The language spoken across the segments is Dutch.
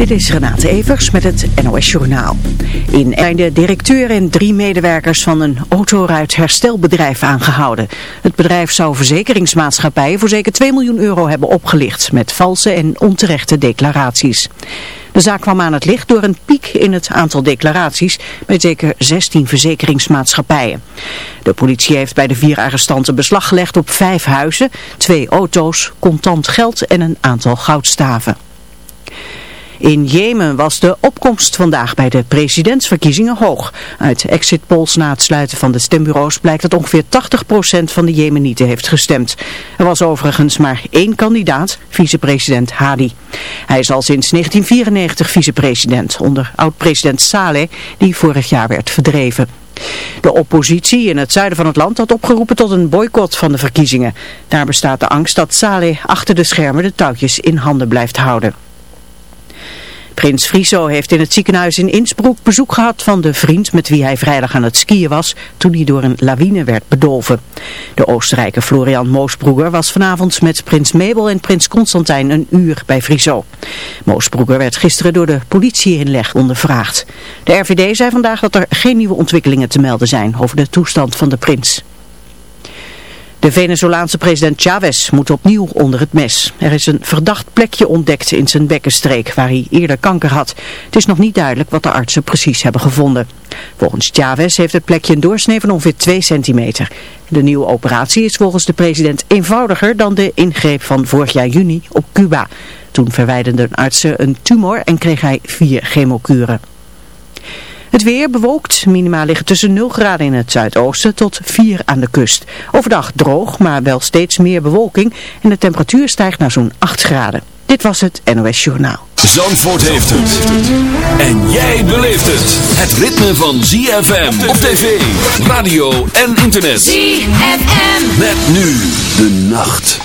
Dit is Renate Evers met het NOS Journaal. In zijn de directeur en drie medewerkers van een autoruitherstelbedrijf aangehouden. Het bedrijf zou verzekeringsmaatschappijen voor zeker 2 miljoen euro hebben opgelicht met valse en onterechte declaraties. De zaak kwam aan het licht door een piek in het aantal declaraties met zeker 16 verzekeringsmaatschappijen. De politie heeft bij de vier arrestanten beslag gelegd op vijf huizen, twee auto's, contant geld en een aantal goudstaven. In Jemen was de opkomst vandaag bij de presidentsverkiezingen hoog. Uit exit polls na het sluiten van de stembureaus blijkt dat ongeveer 80% van de Jemenieten heeft gestemd. Er was overigens maar één kandidaat, vicepresident Hadi. Hij is al sinds 1994 vicepresident onder oud-president Saleh, die vorig jaar werd verdreven. De oppositie in het zuiden van het land had opgeroepen tot een boycott van de verkiezingen. Daar bestaat de angst dat Saleh achter de schermen de touwtjes in handen blijft houden. Prins Friso heeft in het ziekenhuis in Innsbruck bezoek gehad van de vriend met wie hij vrijdag aan het skiën was toen hij door een lawine werd bedolven. De Oostenrijker Florian Moosbroeger was vanavond met prins Mabel en prins Constantijn een uur bij Friso. Moosbroeger werd gisteren door de politieinleg ondervraagd. De RVD zei vandaag dat er geen nieuwe ontwikkelingen te melden zijn over de toestand van de prins. De Venezolaanse president Chavez moet opnieuw onder het mes. Er is een verdacht plekje ontdekt in zijn bekkenstreek waar hij eerder kanker had. Het is nog niet duidelijk wat de artsen precies hebben gevonden. Volgens Chavez heeft het plekje een doorsnee van ongeveer 2 centimeter. De nieuwe operatie is volgens de president eenvoudiger dan de ingreep van vorig jaar juni op Cuba. Toen verwijderden artsen een tumor en kreeg hij vier chemokuren. Het weer bewolkt, minimaal liggen tussen 0 graden in het zuidoosten tot 4 aan de kust. Overdag droog, maar wel steeds meer bewolking en de temperatuur stijgt naar zo'n 8 graden. Dit was het NOS Journaal. Zandvoort heeft het. En jij beleeft het. Het ritme van ZFM op tv, radio en internet. ZFM. Met nu de nacht.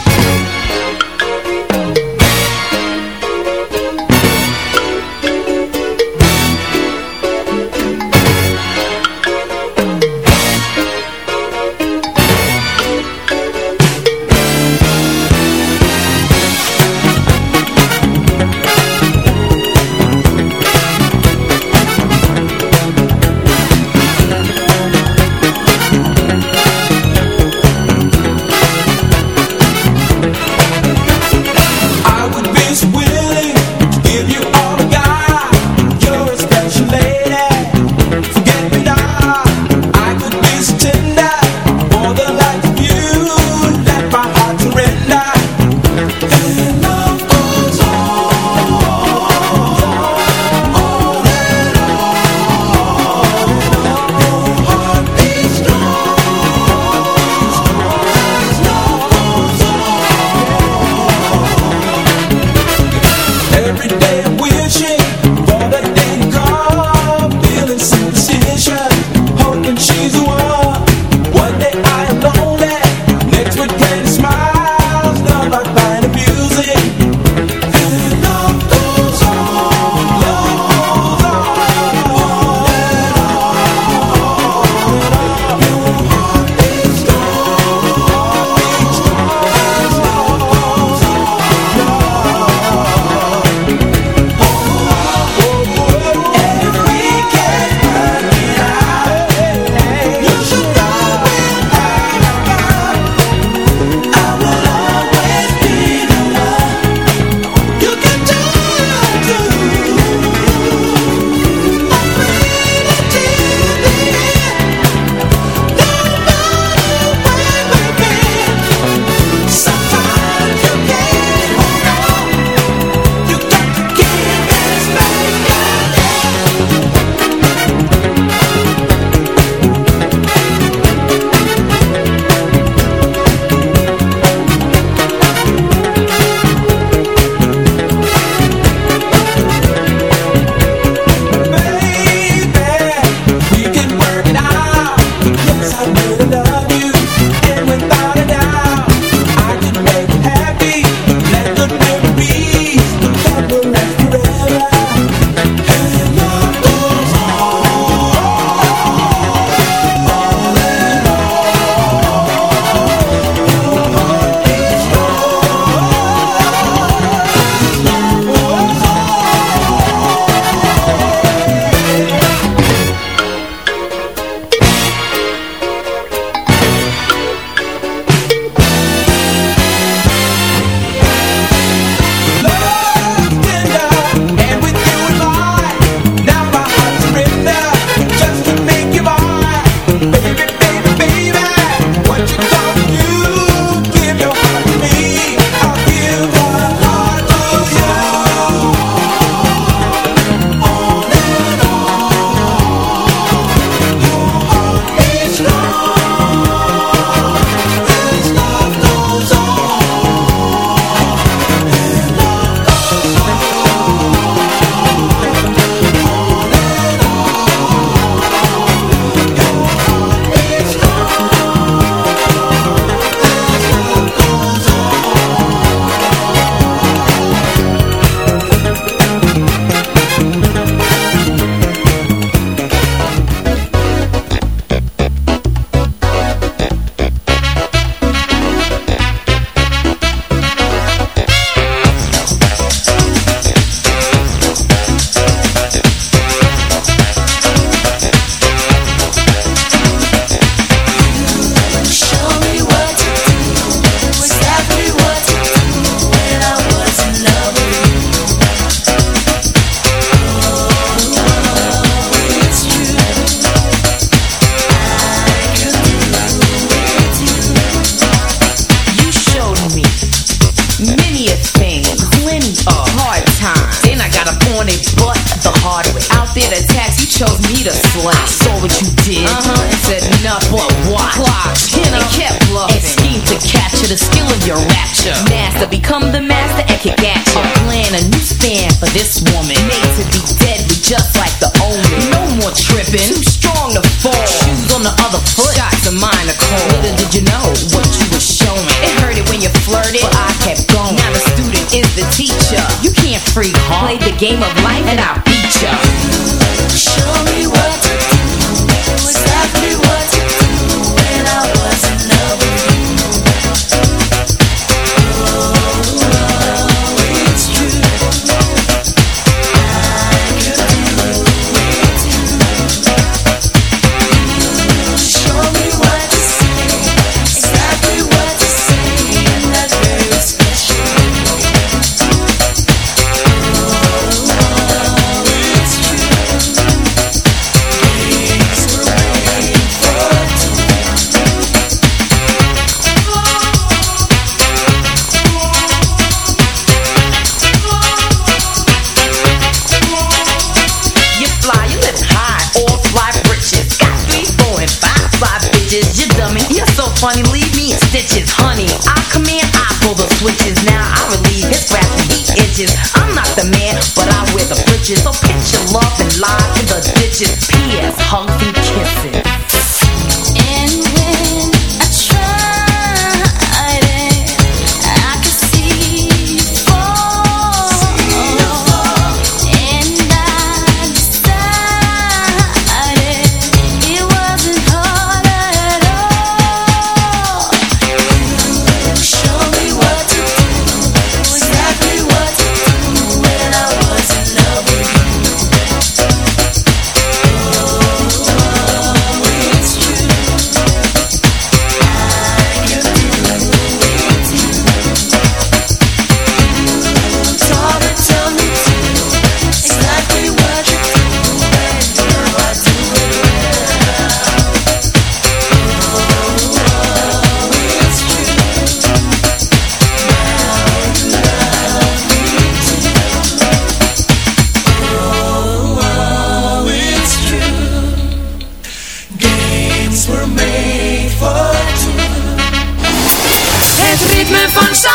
方向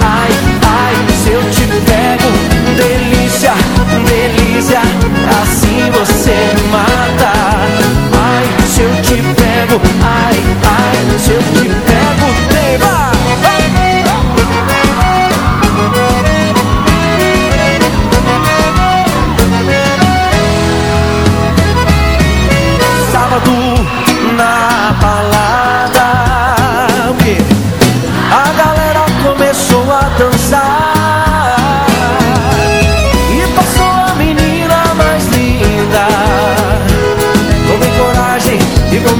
delícia Assim você me mata. Ai, se eu te pego Ai, ai, se eu te pego Tema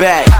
back.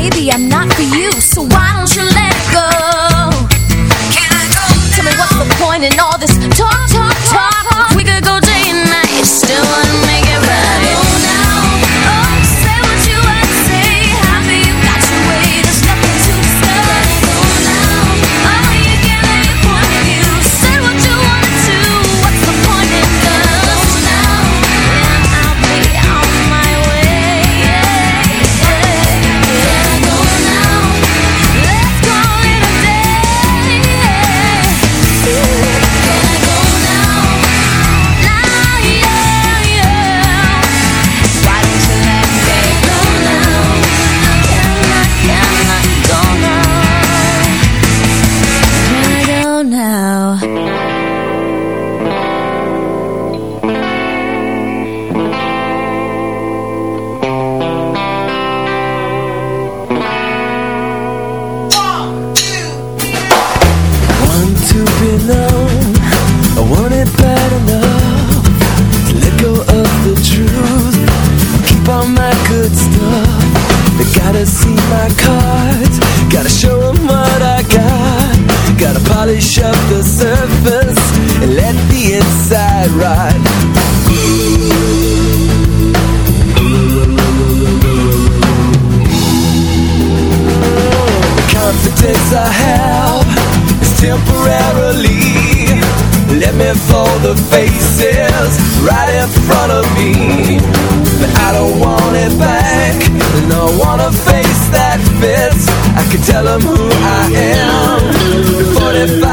Maybe I'm not for you, so why don't you let go? Can I go now? Tell me what's the point in all who I am. 45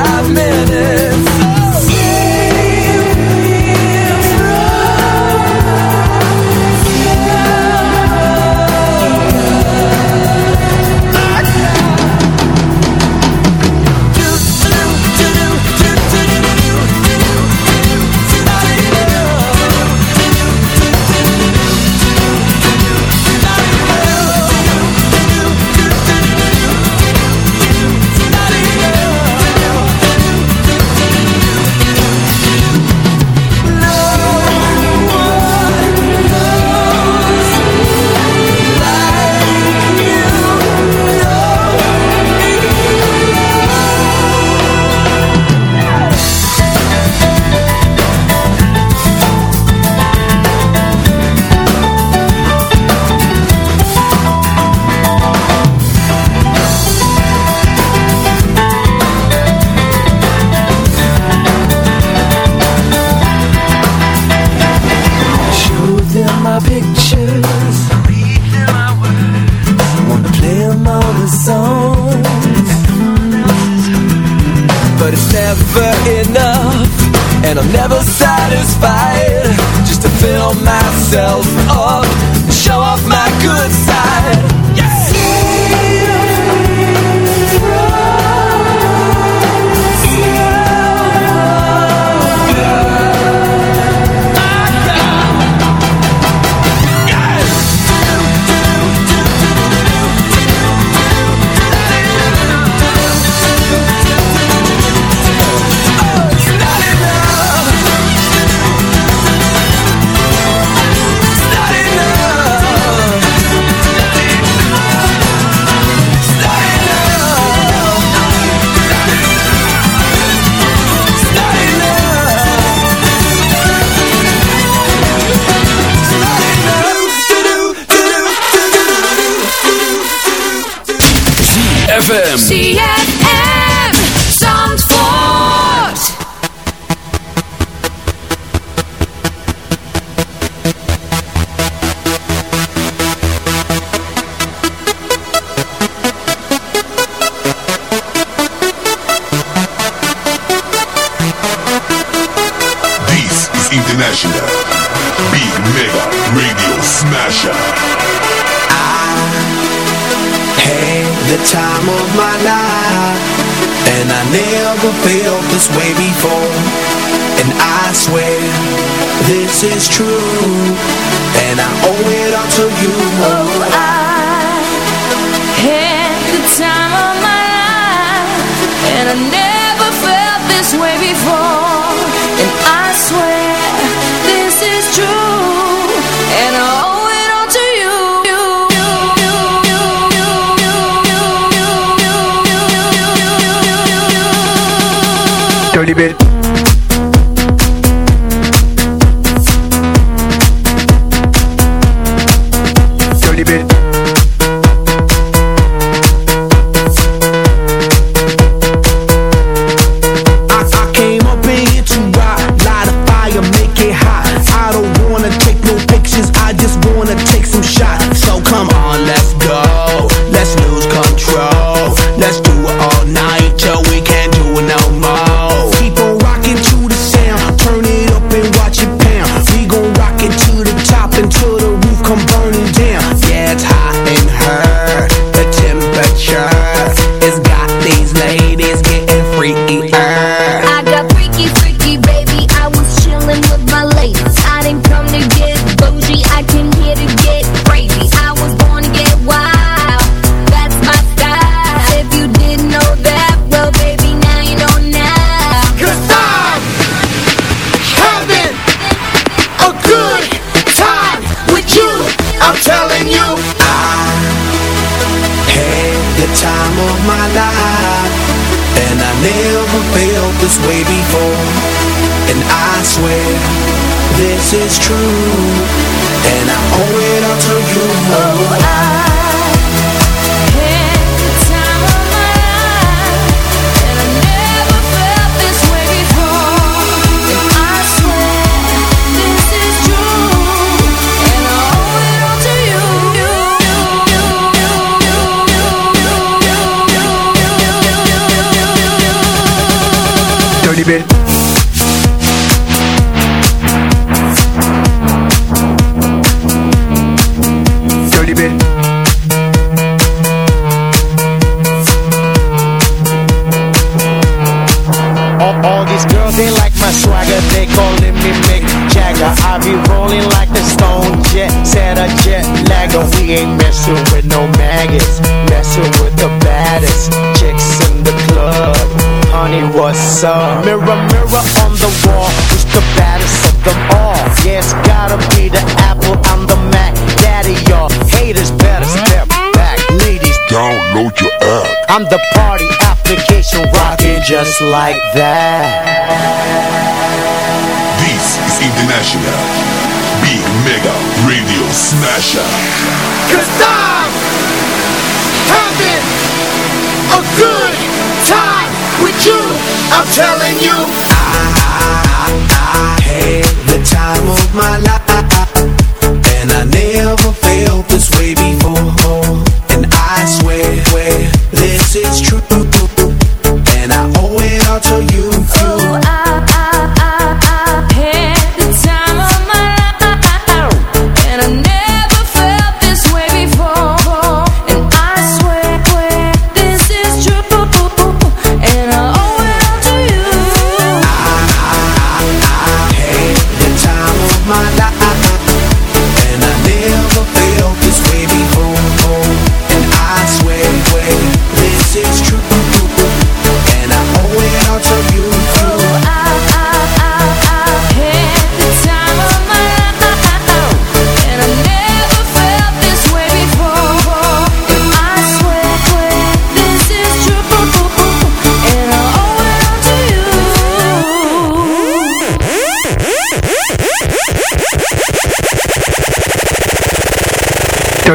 See. Let's do it all night. this is true. them all. Yeah, it's gotta be the Apple, I'm the Mac. Daddy, y'all haters better step back. Ladies, download your app. I'm the party application rocking just like that. This is International Big Mega Radio Smasher. Cause I'm having a good time with you. I'm telling you. I I had the time of my life. And I never felt this way before. And I swear, this is true.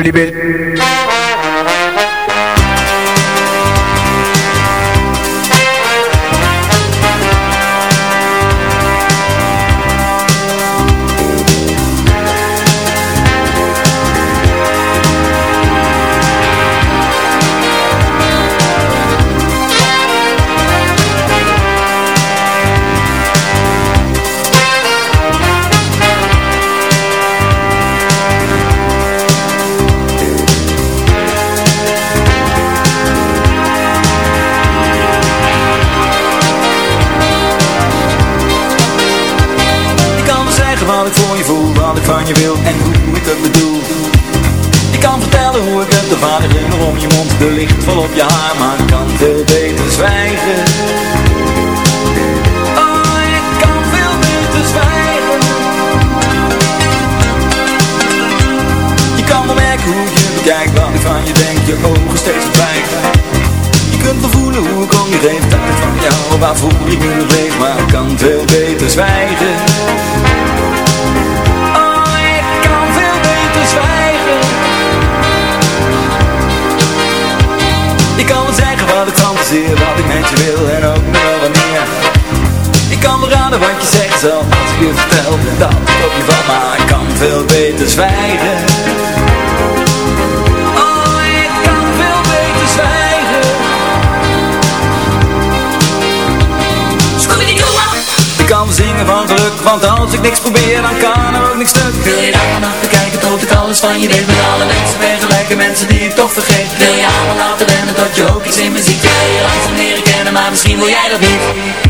Jolie Bit. je vertelt dat op je van maar ik kan veel beter zwijgen. Oh, ik kan veel beter zwijgen. Ik kan zingen van geluk, want als ik niks probeer, dan kan er ook niks stuk. Wil je daar nachten kijken tot ik alles van je weet? Met alle mensen vergelijken, mensen die ik toch vergeet. Wil je allemaal laten wennen tot je ook iets in muziek. ziet? Wil je langzaam leren kennen, maar misschien wil jij dat niet.